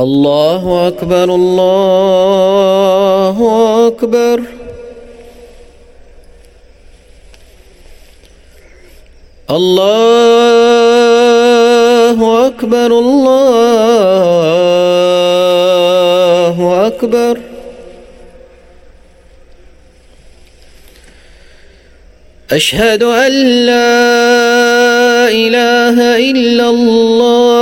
الله أكبر الله أكبر الله أكبر الله أكبر أشهد أن لا إله إلا الله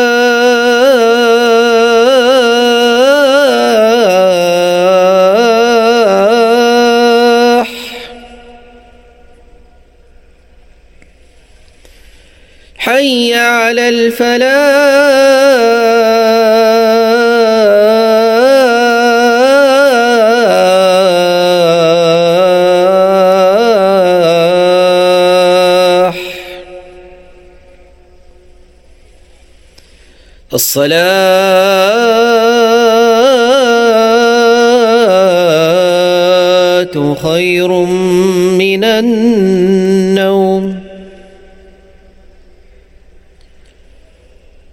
حي على الفلاح. الصلاة خير من النوم.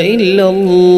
إلا الله.